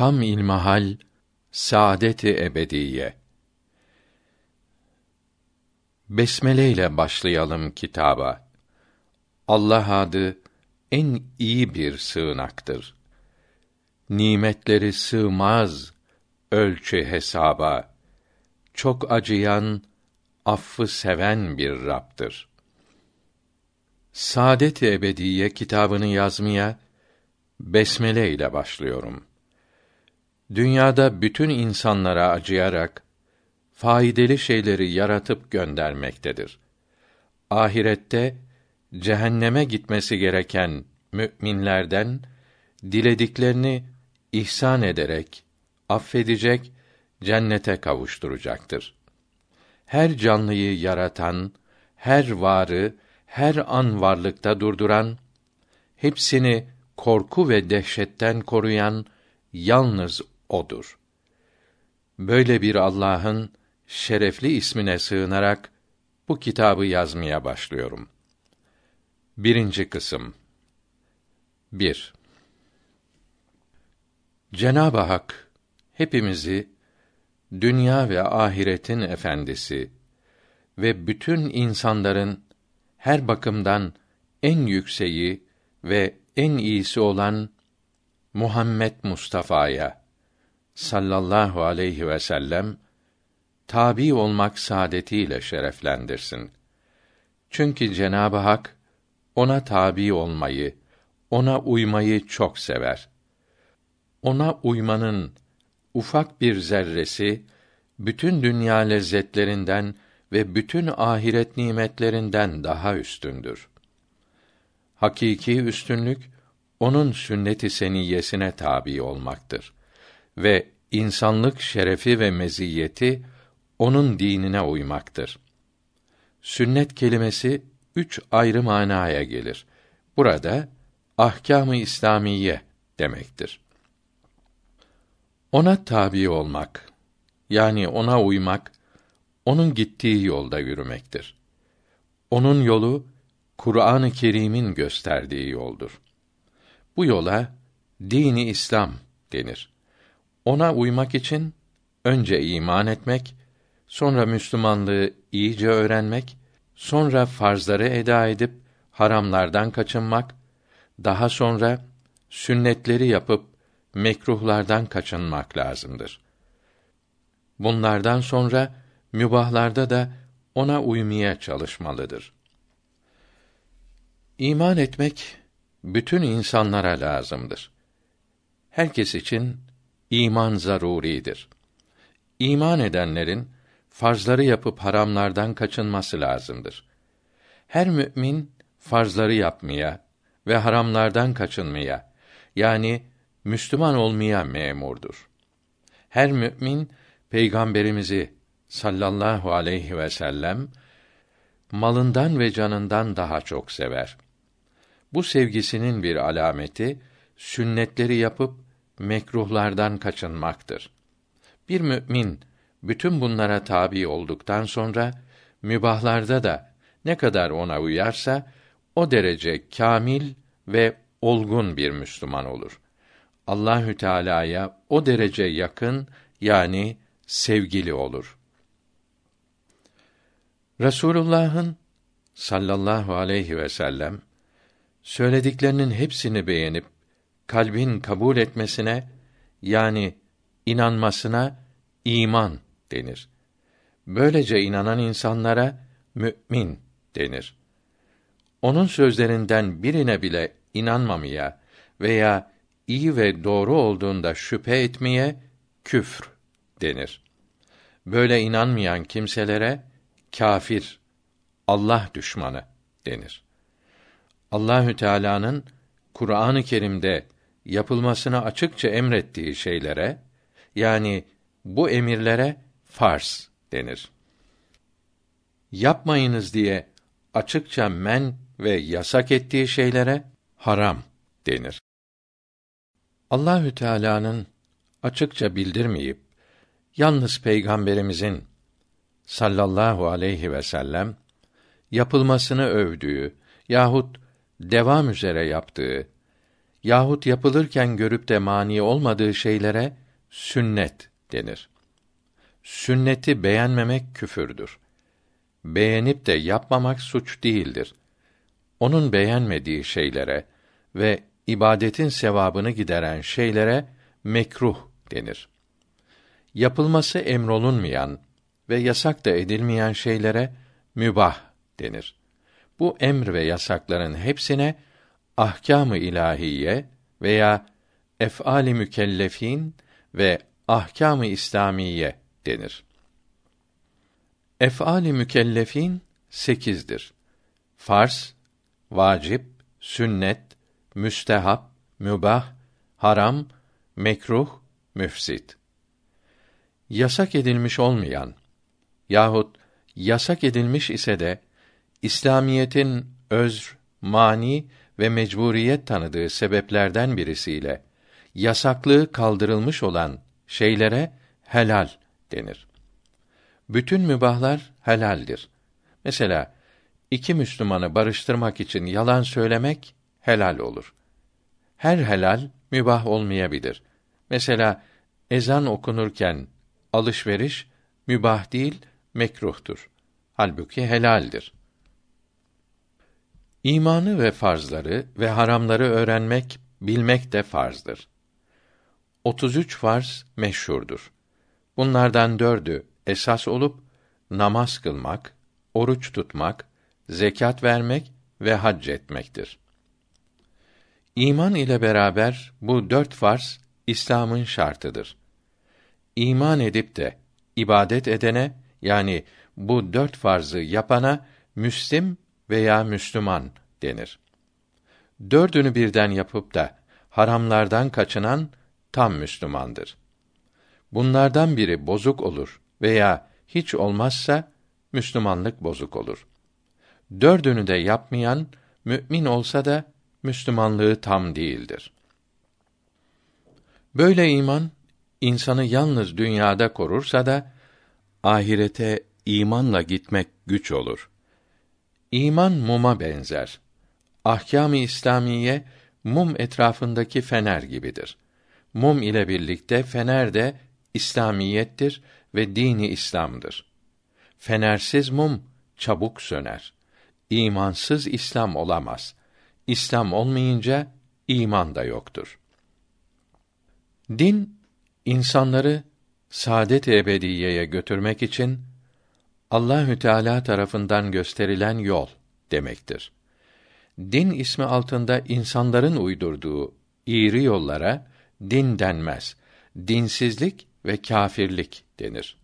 Tam ilmahal saadeti ebediye. Besmele ile başlayalım kitaba. Allah adı en iyi bir sığınaktır. Nimetleri sığmaz ölçü hesaba. Çok acıyan, affı seven bir Rabb'dir. Saadet-i Ebediye kitabını yazmaya besmele ile başlıyorum. Dünyada bütün insanlara acıyarak faydalı şeyleri yaratıp göndermektedir. Ahirette cehenneme gitmesi gereken müminlerden dilediklerini ihsan ederek affedecek, cennete kavuşturacaktır. Her canlıyı yaratan, her varı her an varlıkta durduran, hepsini korku ve dehşetten koruyan yalnız odur. Böyle bir Allah'ın şerefli ismine sığınarak bu kitabı yazmaya başlıyorum. Birinci kısım 1. Cenab-ı Hak hepimizi dünya ve ahiretin efendisi ve bütün insanların her bakımdan en yükseği ve en iyisi olan Muhammed Mustafa'ya sallallahu aleyhi ve sellem tabi olmak saadetiyle şereflendirsin. Çünkü Cenabı Hak ona tabi olmayı, ona uymayı çok sever. Ona uymanın ufak bir zerresi bütün dünya lezzetlerinden ve bütün ahiret nimetlerinden daha üstündür. Hakiki üstünlük onun sünnet-i seniyyesine tabi olmaktır ve insanlık şerefi ve meziyeti onun dinine uymaktır. Sünnet kelimesi üç ayrı manaya gelir. Burada ahkâm-ı İslamiye demektir. Ona tabi olmak yani ona uymak onun gittiği yolda yürümektir. Onun yolu Kur'an-ı Kerim'in gösterdiği yoldur. Bu yola dini İslam denir. Ona uymak için önce iman etmek, sonra Müslümanlığı iyice öğrenmek, sonra farzları eda edip haramlardan kaçınmak, daha sonra sünnetleri yapıp mekruhlardan kaçınmak lazımdır. Bunlardan sonra mübahlarda da ona uymaya çalışmalıdır. İman etmek bütün insanlara lazımdır. Herkes için iman zaruridir. İman edenlerin farzları yapıp haramlardan kaçınması lazımdır. Her mümin farzları yapmaya ve haramlardan kaçınmaya yani Müslüman olmaya memurdur. Her mümin peygamberimizi sallallahu aleyhi ve sellem malından ve canından daha çok sever. Bu sevgisinin bir alameti sünnetleri yapıp mekruhlardan kaçınmaktır. Bir mümin bütün bunlara tabi olduktan sonra mübahlarda da ne kadar ona uyarsa o derece kamil ve olgun bir Müslüman olur. Allahü Teala'ya o derece yakın yani sevgili olur. Resulullah'ın sallallahu aleyhi ve sellem söylediklerinin hepsini beğenip kalbin kabul etmesine yani inanmasına iman denir. Böylece inanan insanlara mümin denir. Onun sözlerinden birine bile inanmamaya veya iyi ve doğru olduğunda şüphe etmeye küfr denir. Böyle inanmayan kimselere kafir, Allah düşmanı denir. Allahü Teala'nın Kur'an-ı Kerim'de yapılmasını açıkça emrettiği şeylere yani bu emirlere farz denir. Yapmayınız diye açıkça men ve yasak ettiği şeylere haram denir. Allahü Teala'nın açıkça bildirmeyip yalnız peygamberimizin sallallahu aleyhi ve sellem yapılmasını övdüğü yahut devam üzere yaptığı yahut yapılırken görüp de mani olmadığı şeylere sünnet denir. Sünneti beğenmemek küfürdür. Beğenip de yapmamak suç değildir. Onun beğenmediği şeylere ve ibadetin sevabını gideren şeylere mekruh denir. Yapılması emrolunmayan ve yasak da edilmeyen şeylere mübah denir. Bu emr ve yasakların hepsine ahkâm-ı ilahiye veya ef'ali mükellefin ve ahkâm-ı İslamiye denir. Ef'ali mükellefin sekizdir. Farz, vacip, sünnet, müstehap, mübah, haram, mekruh, müfsit. Yasak edilmiş olmayan yahut yasak edilmiş ise de İslamiyetin özr, mani ve mecburiyet tanıdığı sebeplerden birisiyle yasaklığı kaldırılmış olan şeylere helal denir. Bütün mübahlar helaldir. Mesela iki Müslümanı barıştırmak için yalan söylemek helal olur. Her helal mübah olmayabilir. Mesela ezan okunurken alışveriş mübah değil, mekruhtur. Halbuki helaldir. İmanı ve farzları ve haramları öğrenmek, bilmek de farzdır. 33 farz meşhurdur. Bunlardan dördü esas olup namaz kılmak, oruç tutmak, zekat vermek ve hac etmektir. İman ile beraber bu dört farz İslam'ın şartıdır. İman edip de ibadet edene yani bu dört farzı yapana müslim veya Müslüman denir. Dördünü birden yapıp da haramlardan kaçınan tam Müslümandır. Bunlardan biri bozuk olur veya hiç olmazsa Müslümanlık bozuk olur. Dördünü de yapmayan mümin olsa da Müslümanlığı tam değildir. Böyle iman insanı yalnız dünyada korursa da ahirete imanla gitmek güç olur. İman muma benzer. Ahkâm-ı İslamiye mum etrafındaki fener gibidir. Mum ile birlikte fener de İslamiyettir ve dini İslam'dır. Fenersiz mum çabuk söner. İmansız İslam olamaz. İslam olmayınca iman da yoktur. Din insanları saadet ebediyeye götürmek için Allahü Teala tarafından gösterilen yol demektir. Din ismi altında insanların uydurduğu iğri yollara din denmez. Dinsizlik ve kâfirlik denir.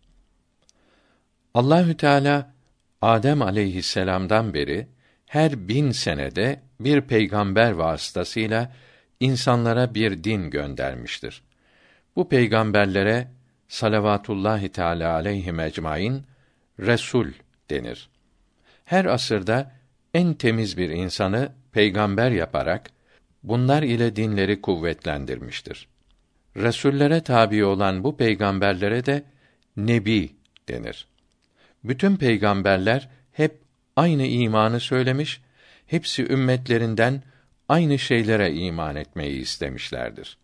Allahü Teala Adem aleyhisselam'dan beri her bin senede bir peygamber vasıtasıyla insanlara bir din göndermiştir. Bu peygamberlere salavatullahi teala aleyhi ecmaîn resul denir. Her asırda en temiz bir insanı peygamber yaparak bunlar ile dinleri kuvvetlendirmiştir. Resullere tabi olan bu peygamberlere de nebi denir. Bütün peygamberler hep aynı imanı söylemiş, hepsi ümmetlerinden aynı şeylere iman etmeyi istemişlerdir.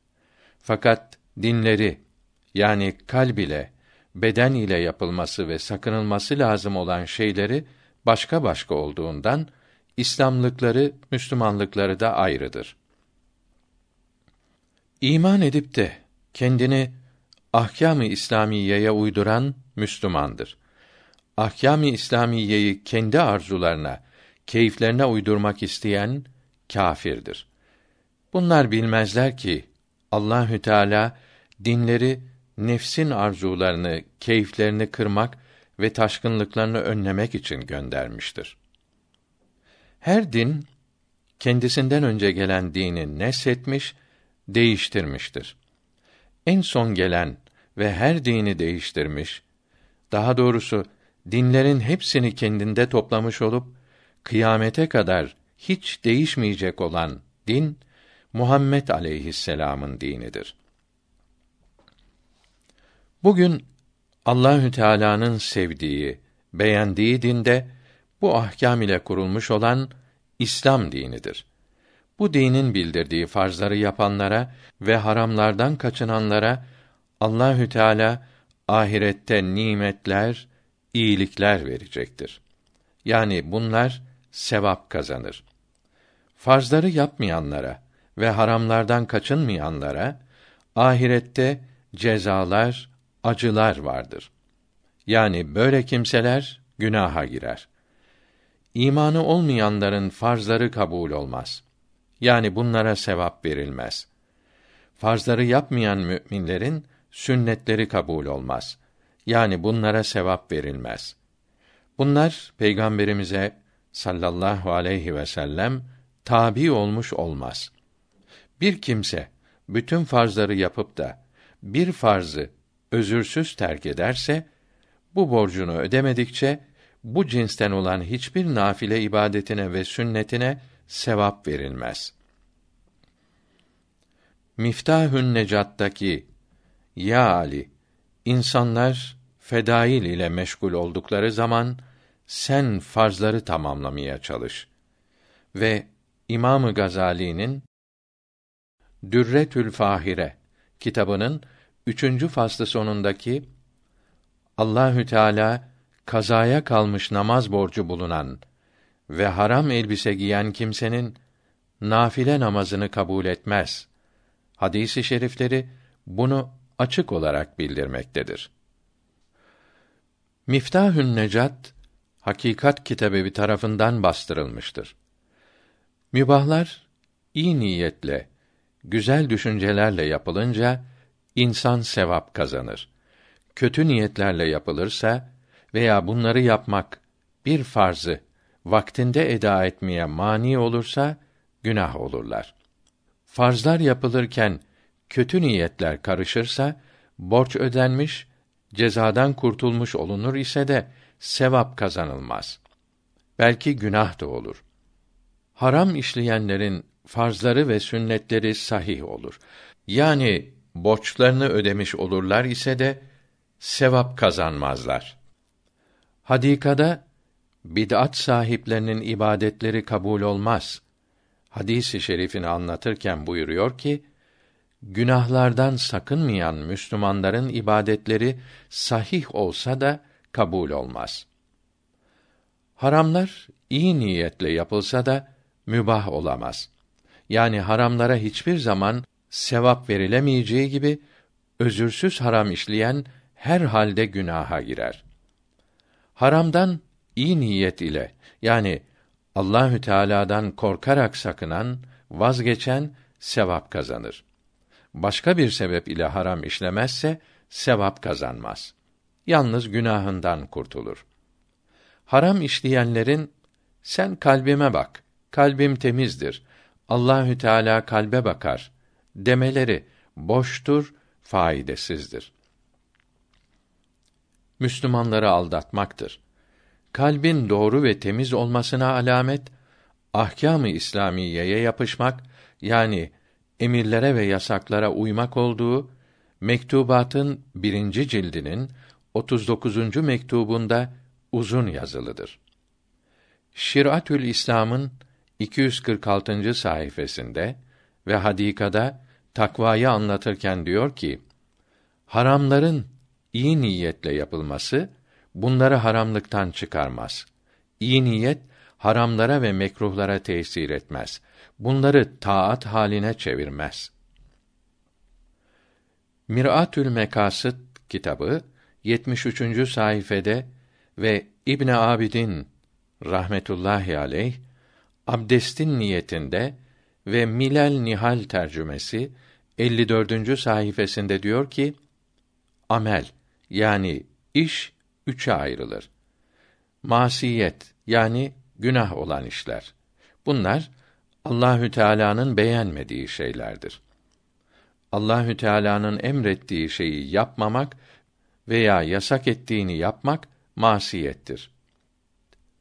Fakat dinleri yani kalb ile, beden ile yapılması ve sakınılması lazım olan şeyleri başka başka olduğundan İslamlıkları, Müslümanlıkları da ayrıdır. İman edip de kendini ahkâm-ı İslamiyeye uyduran Müslümandır. Ahkâm-ı İslamiyeyi kendi arzularına, keyiflerine uydurmak isteyen kâfirdir. Bunlar bilmezler ki Allahü Teala dinleri nefsin arzularını, keyiflerini kırmak ve taşkınlıklarını önlemek için göndermiştir. Her din kendisinden önce gelen dini neshetmiş, değiştirmiştir. En son gelen ve her dini değiştirmiş, daha doğrusu dinlerin hepsini kendinde toplamış olup kıyamete kadar hiç değişmeyecek olan din Muhammed aleyhisselam'ın dinidir. Bugün Allahü Teala'nın sevdiği, beğendiği dinde bu ahkâm ile kurulmuş olan İslam dinidir. Bu dinin bildirdiği farzları yapanlara ve haramlardan kaçınanlara Allahü Teala ahirette nimetler, iyilikler verecektir. Yani bunlar sevap kazanır. Farzları yapmayanlara ve haramlardan kaçınmayanlara ahirette cezalar, acılar vardır. Yani böyle kimseler günaha girer. İmanı olmayanların farzları kabul olmaz. Yani bunlara sevap verilmez. Farzları yapmayan müminlerin sünnetleri kabul olmaz. Yani bunlara sevap verilmez. Bunlar peygamberimize sallallahu aleyhi ve sellem tabi olmuş olmaz. Bir kimse bütün farzları yapıp da bir farzı özürsüz terk ederse bu borcunu ödemedikçe bu cinsten olan hiçbir nafile ibadetine ve sünnetine sevap verilmez. Miftahün Necat'taki Ya Ali insanlar fedail ile meşgul oldukları zaman sen farzları tamamlamaya çalış. Ve İmamı Gazali'nin Dürretül Fahire kitabının üçüncü faslı sonundaki Allahü Teala kazaya kalmış namaz borcu bulunan ve haram elbise giyen kimsenin nafile namazını kabul etmez. Hadisi şerifleri bunu açık olarak bildirmektedir. Miftahün Necat Hakikat Kitabevi tarafından bastırılmıştır. Mübahlar iyi niyetle, güzel düşüncelerle yapılınca insan sevap kazanır. Kötü niyetlerle yapılırsa veya bunları yapmak bir farzı vaktinde eda etmeye mani olursa günah olurlar. Farzlar yapılırken kötü niyetler karışırsa borç ödenmiş, cezadan kurtulmuş olunur ise de sevap kazanılmaz. Belki günah da olur. Haram işleyenlerin farzları ve sünnetleri sahih olur. Yani borçlarını ödemiş olurlar ise de sevap kazanmazlar. Hadikada bid'at sahiplerinin ibadetleri kabul olmaz. Hadisi şerifini anlatırken buyuruyor ki, günahlardan sakınmayan Müslümanların ibadetleri sahih olsa da kabul olmaz. Haramlar iyi niyetle yapılsa da mübah olamaz. Yani haramlara hiçbir zaman sevap verilemeyeceği gibi özürsüz haram işleyen her halde günaha girer. Haramdan iyi niyet ile yani Allahü Teala'dan korkarak sakınan, vazgeçen sevap kazanır. Başka bir sebep ile haram işlemezse sevap kazanmaz. Yalnız günahından kurtulur. Haram işleyenlerin sen kalbime bak. Kalbim temizdir. Allahü Teala kalbe bakar demeleri boştur, faydasızdır. Müslümanları aldatmaktır. Kalbin doğru ve temiz olmasına alamet ahkâm-ı İslamiyeye yapışmak yani emirlere ve yasaklara uymak olduğu mektubatın birinci cildinin 39. mektubunda uzun yazılıdır. Şiratül İslam'ın 246. sayfasında ve hadikada takvayı anlatırken diyor ki: Haramların iyi niyetle yapılması bunları haramlıktan çıkarmaz. İyi niyet haramlara ve mekruhlara tesir etmez. Bunları taat haline çevirmez. Miratül Mekasıt kitabı 73. sayfede ve İbn Abidin rahmetullahi aleyh abdestin niyetinde ve Milal Nihal tercümesi 54. sayfasında diyor ki: Amel yani iş üçe ayrılır. Masiyet yani günah olan işler. Bunlar Allahü Teala'nın beğenmediği şeylerdir. Allahü Teala'nın emrettiği şeyi yapmamak veya yasak ettiğini yapmak masiyettir.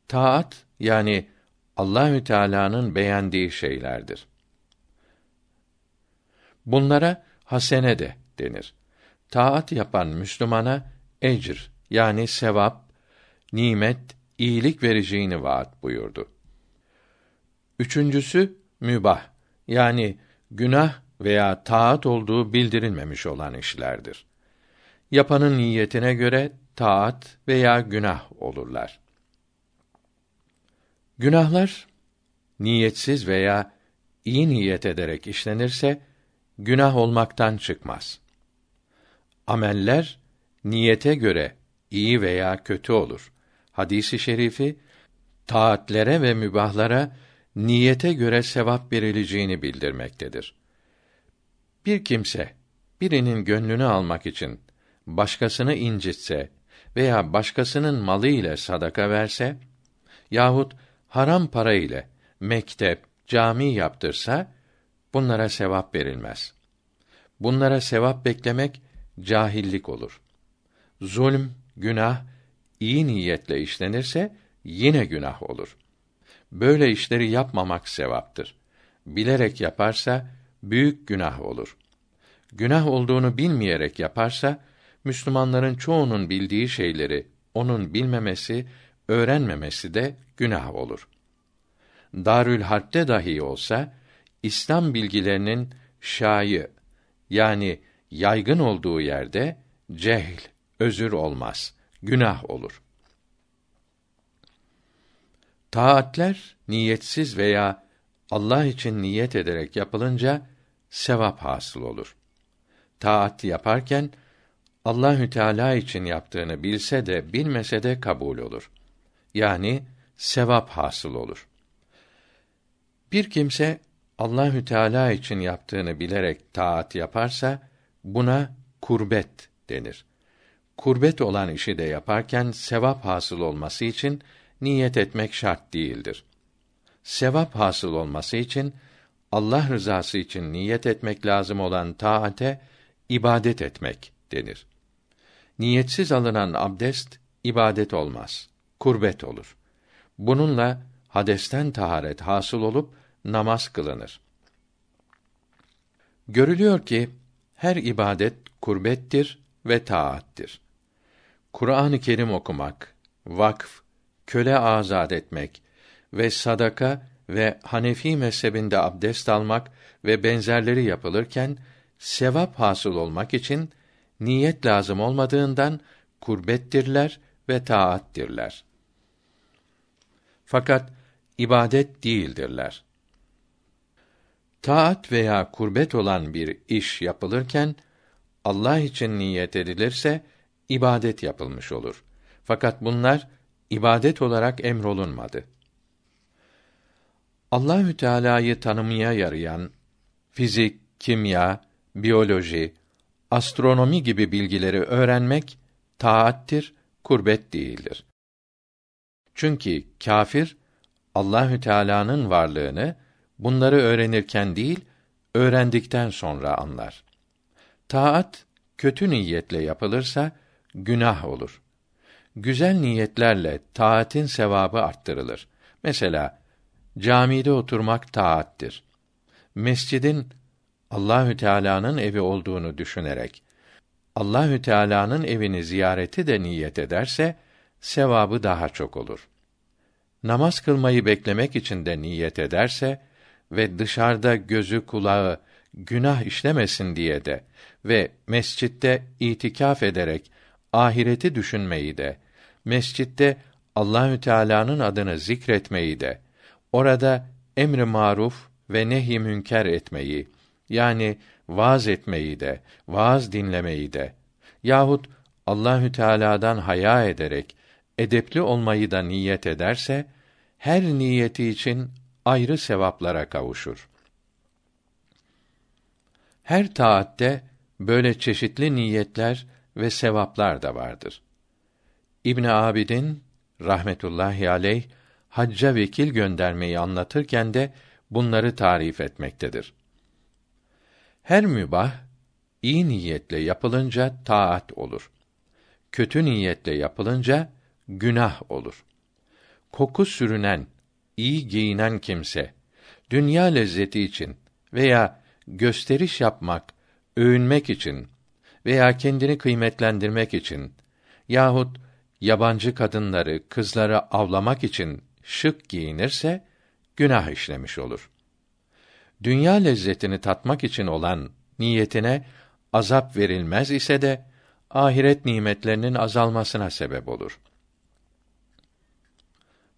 Taat yani Allahü Teala'nın beğendiği şeylerdir. Bunlara hasene de denir. Taat yapan Müslümana ecr yani sevap, nimet, iyilik vereceğini vaat buyurdu. Üçüncüsü mübah Yani günah veya taat olduğu bildirilmemiş olan işlerdir. Yapanın niyetine göre taat veya günah olurlar. Günahlar niyetsiz veya iyi niyet ederek işlenirse günah olmaktan çıkmaz. Ameller niyete göre iyi veya kötü olur. Hadisi şerifi taatlere ve mübahlara niyete göre sevap verileceğini bildirmektedir. Bir kimse birinin gönlünü almak için başkasını incitse veya başkasının malı ile sadaka verse yahut haram para ile mektep, cami yaptırsa bunlara sevap verilmez. Bunlara sevap beklemek cahillik olur. Zulm, günah iyi niyetle işlenirse yine günah olur. Böyle işleri yapmamak sevaptır. Bilerek yaparsa büyük günah olur. Günah olduğunu bilmeyerek yaparsa Müslümanların çoğunun bildiği şeyleri onun bilmemesi, öğrenmemesi de günah olur. Darül Harp'te dahi olsa İslam bilgilerinin şayı yani yaygın olduğu yerde cehl, özür olmaz, günah olur. Taatler niyetsiz veya Allah için niyet ederek yapılınca sevap hasıl olur. Taat yaparken Allahü Teala için yaptığını bilse de bilmese de kabul olur. Yani sevap hasıl olur. Bir kimse Allahü Teala için yaptığını bilerek taat yaparsa buna kurbet denir. Kurbet olan işi de yaparken sevap hasıl olması için niyet etmek şart değildir. Sevap hasıl olması için Allah rızası için niyet etmek lazım olan taate ibadet etmek denir. Niyetsiz alınan abdest ibadet olmaz, kurbet olur. Bununla hadesten taharet hasıl olup namaz kılınır. Görülüyor ki her ibadet kurbettir ve taattir. Kur'an-ı Kerim okumak, vakf, köle azad etmek ve sadaka ve Hanefi mezhebinde abdest almak ve benzerleri yapılırken sevap hasıl olmak için niyet lazım olmadığından kurbettirler ve taattirler. Fakat ibadet değildirler. Taat veya kurbet olan bir iş yapılırken Allah için niyet edilirse ibadet yapılmış olur. Fakat bunlar ibadet olarak emrolunmadı. Allahü Teala'yı tanımaya yarayan fizik, kimya, biyoloji, astronomi gibi bilgileri öğrenmek taattir, kurbet değildir. Çünkü kafir Allahü Teala'nın varlığını bunları öğrenirken değil, öğrendikten sonra anlar. Taat kötü niyetle yapılırsa günah olur. Güzel niyetlerle taatin sevabı arttırılır. Mesela camide oturmak taattir. Mescidin Allahü Teala'nın evi olduğunu düşünerek Allahü Teala'nın evini ziyareti de niyet ederse sevabı daha çok olur. Namaz kılmayı beklemek için de niyet ederse ve dışarıda gözü kulağı günah işlemesin diye de ve mescitte itikaf ederek ahireti düşünmeyi de mescitte Allahü Teala'nın adını zikretmeyi de orada emri maruf ve nehy münker etmeyi yani vaaz etmeyi de vaaz dinlemeyi de yahut Allahü Teala'dan haya ederek edepli olmayı da niyet ederse her niyeti için ayrı sevaplara kavuşur. Her taatte böyle çeşitli niyetler ve sevaplar da vardır. İbn Abidin rahmetullahi aleyh hacca vekil göndermeyi anlatırken de bunları tarif etmektedir. Her mübah iyi niyetle yapılınca taat olur. Kötü niyetle yapılınca günah olur. Koku sürünen, iyi giyinen kimse dünya lezzeti için veya gösteriş yapmak, övünmek için veya kendini kıymetlendirmek için yahut yabancı kadınları, kızları avlamak için şık giyinirse günah işlemiş olur. dünya lezzetini tatmak için olan niyetine azap verilmez ise de ahiret nimetlerinin azalmasına sebep olur.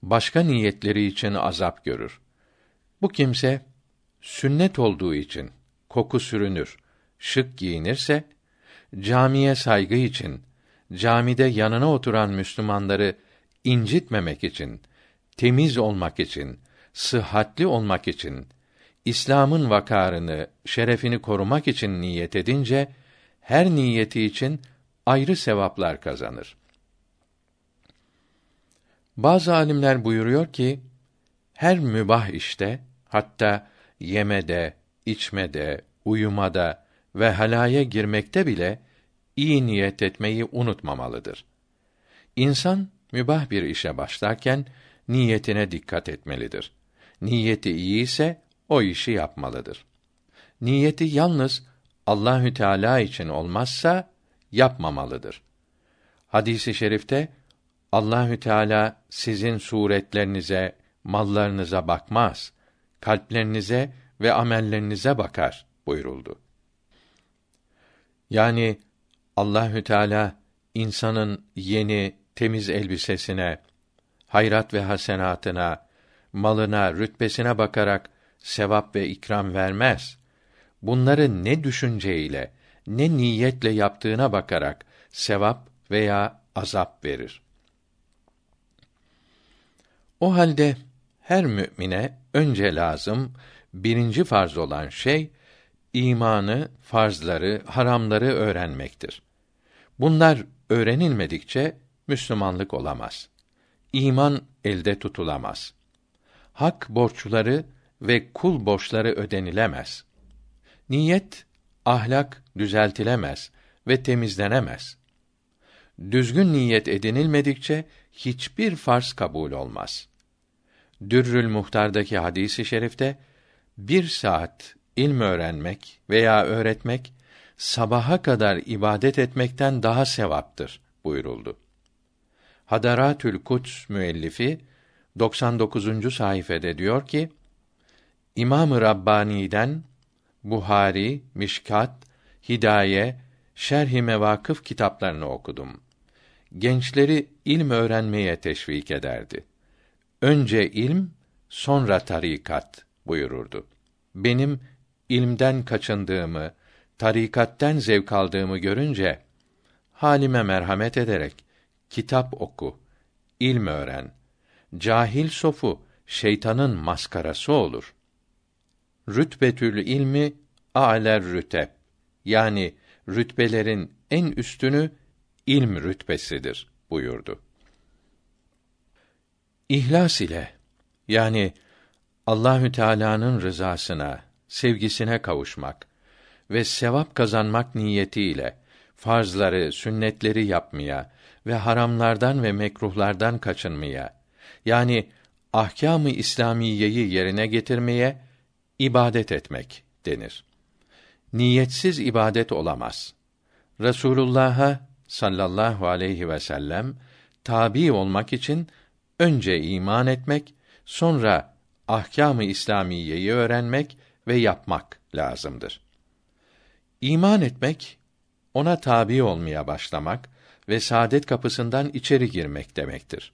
Başka niyetleri için azap görür. Bu kimse sünnet olduğu için koku sürünür, şık giyinirse camiye saygı için camide yanına oturan Müslümanları incitmemek için, temiz olmak için, sıhhatli olmak için, İslam'ın vakarını, şerefini korumak için niyet edince her niyeti için ayrı sevaplar kazanır. Bazı alimler buyuruyor ki her mübah işte hatta yemede, içmede, uyumada ve halaya girmekte bile iyi niyet etmeyi unutmamalıdır. İnsan mübah bir işe başlarken niyetine dikkat etmelidir. Niyeti iyi ise o işi yapmalıdır. Niyeti yalnız Allahü Teala için olmazsa yapmamalıdır. Hadisi şerifte Allahü Teala sizin suretlerinize, mallarınıza bakmaz, kalplerinize ve amellerinize bakar buyuruldu. Yani Allahü Teala insanın yeni temiz elbisesine, hayrat ve hasenatına, malına, rütbesine bakarak sevap ve ikram vermez. Bunları ne düşünceyle, ne niyetle yaptığına bakarak sevap veya azap verir. O halde her mümine önce lazım birinci farz olan şey imanı, farzları, haramları öğrenmektir. Bunlar öğrenilmedikçe Müslümanlık olamaz. İman elde tutulamaz. Hak borçları ve kul borçları ödenilemez. Niyet, ahlak düzeltilemez ve temizlenemez. Düzgün niyet edinilmedikçe hiçbir farz kabul olmaz. Dürrül Muhtar'daki hadisi şerifte bir saat ilm öğrenmek veya öğretmek sabaha kadar ibadet etmekten daha sevaptır buyuruldu. Hadaratül Kuts müellifi 99. sayfede diyor ki: İmam-ı Rabbani'den Buhari, Mişkat, Hidaye, Şerh-i Mevakıf kitaplarını okudum. Gençleri ilm öğrenmeye teşvik ederdi. Önce ilm, sonra tarikat buyururdu. Benim ilmden kaçındığımı, tarikatten zevk aldığımı görünce halime merhamet ederek kitap oku, ilm öğren. Cahil sofu şeytanın maskarası olur. Rütbetül ilmi a'ler rüteb. Yani rütbelerin en üstünü ilm rütbesidir buyurdu. İhlas ile yani Allahü Teala'nın rızasına, sevgisine kavuşmak ve sevap kazanmak niyetiyle farzları, sünnetleri yapmaya ve haramlardan ve mekruhlardan kaçınmaya yani ahkâm-ı İslamiyeyi yerine getirmeye ibadet etmek denir. Niyetsiz ibadet olamaz. Resulullah'a sallallahu aleyhi ve sellem tabi olmak için önce iman etmek, sonra ahkâm-ı İslamiyeyi öğrenmek ve yapmak lazımdır. İman etmek ona tabi olmaya başlamak ve saadet kapısından içeri girmek demektir.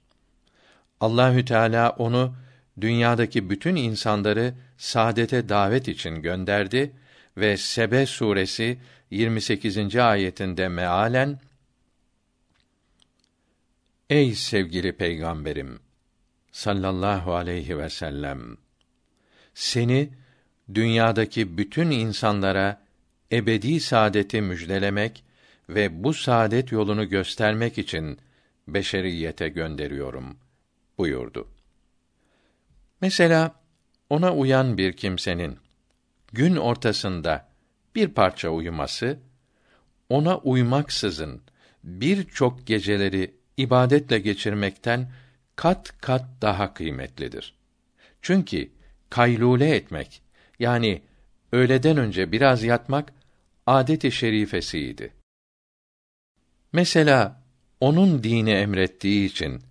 Allahü Teala onu dünyadaki bütün insanları saadete davet için gönderdi ve Sebe suresi 28. ayetinde mealen Ey sevgili peygamberim sallallahu aleyhi ve sellem seni dünyadaki bütün insanlara ebedi saadeti müjdelemek ve bu saadet yolunu göstermek için beşeriyete gönderiyorum buyurdu. Mesela ona uyan bir kimsenin gün ortasında bir parça uyuması ona uymaksızın birçok geceleri ibadetle geçirmekten kat kat daha kıymetlidir. Çünkü kaylule etmek yani öğleden önce biraz yatmak adet-i şerifesiydi. Mesela onun dini emrettiği için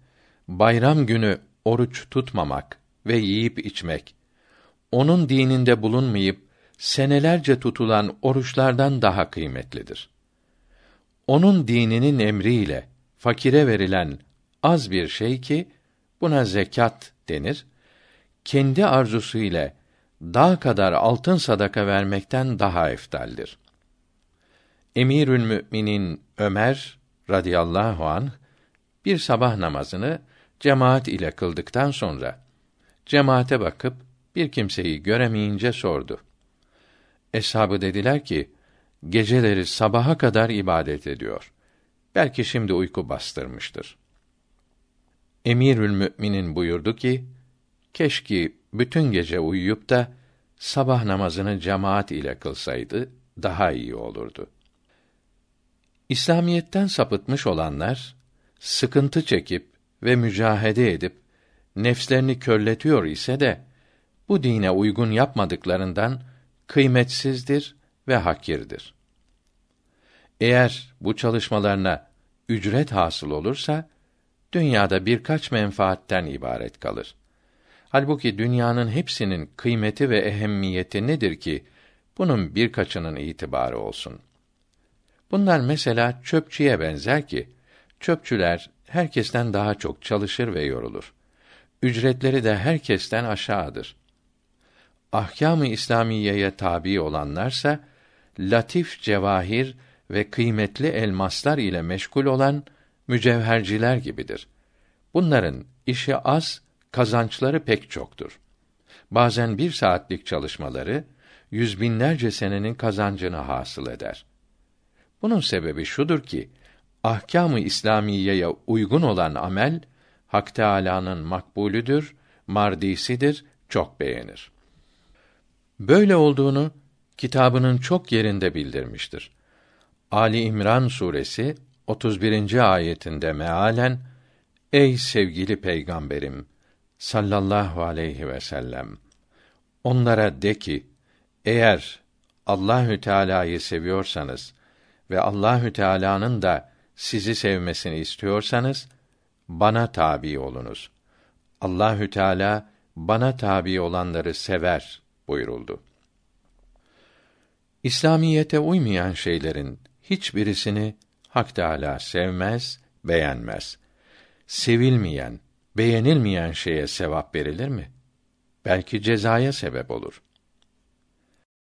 bayram günü oruç tutmamak ve yiyip içmek onun dininde bulunmayıp senelerce tutulan oruçlardan daha kıymetlidir. Onun dininin emriyle fakire verilen az bir şey ki buna zekat denir. Kendi arzusu ile dağ kadar altın sadaka vermekten daha eftaldir. Emirül Müminin Ömer radıyallahu anh bir sabah namazını cemaat ile kıldıktan sonra cemaate bakıp bir kimseyi göremeyince sordu. Eshabı dediler ki, geceleri sabaha kadar ibadet ediyor. Belki şimdi uyku bastırmıştır. Emirül Müminin buyurdu ki, keşke bütün gece uyuyup da sabah namazını cemaat ile kılsaydı daha iyi olurdu. İslamiyetten sapıtmış olanlar sıkıntı çekip ve mücahede edip nefslerini körletiyor ise de bu dine uygun yapmadıklarından kıymetsizdir ve hakirdir. Eğer bu çalışmalarına ücret hasıl olursa dünyada birkaç menfaatten ibaret kalır. Halbuki dünyanın hepsinin kıymeti ve ehemmiyeti nedir ki bunun birkaçının itibarı olsun? Bunlar mesela çöpçüye benzer ki çöpçüler herkesten daha çok çalışır ve yorulur. Ücretleri de herkesten aşağıdır. Ahkâm-ı İslamiyeye tabi olanlarsa latif cevahir ve kıymetli elmaslar ile meşgul olan mücevherciler gibidir. Bunların işi az, kazançları pek çoktur. Bazen bir saatlik çalışmaları yüz binlerce senenin kazancını hasıl eder. Bunun sebebi şudur ki ahkâm-ı İslamiyeye uygun olan amel Hak Teâlâ'nın makbulüdür, mardisidir, çok beğenir. Böyle olduğunu kitabının çok yerinde bildirmiştir. Ali İmran suresi 31. ayetinde mealen Ey sevgili peygamberim sallallahu aleyhi ve sellem onlara de ki eğer Allahü Teala'yı seviyorsanız ve Allahü Teala'nın da sizi sevmesini istiyorsanız bana tabi olunuz. Allahü Teala bana tabi olanları sever buyuruldu. İslamiyete uymayan şeylerin hiçbirisini Hak Teâlâ sevmez, beğenmez. Sevilmeyen, beğenilmeyen şeye sevap verilir mi? Belki cezaya sebep olur.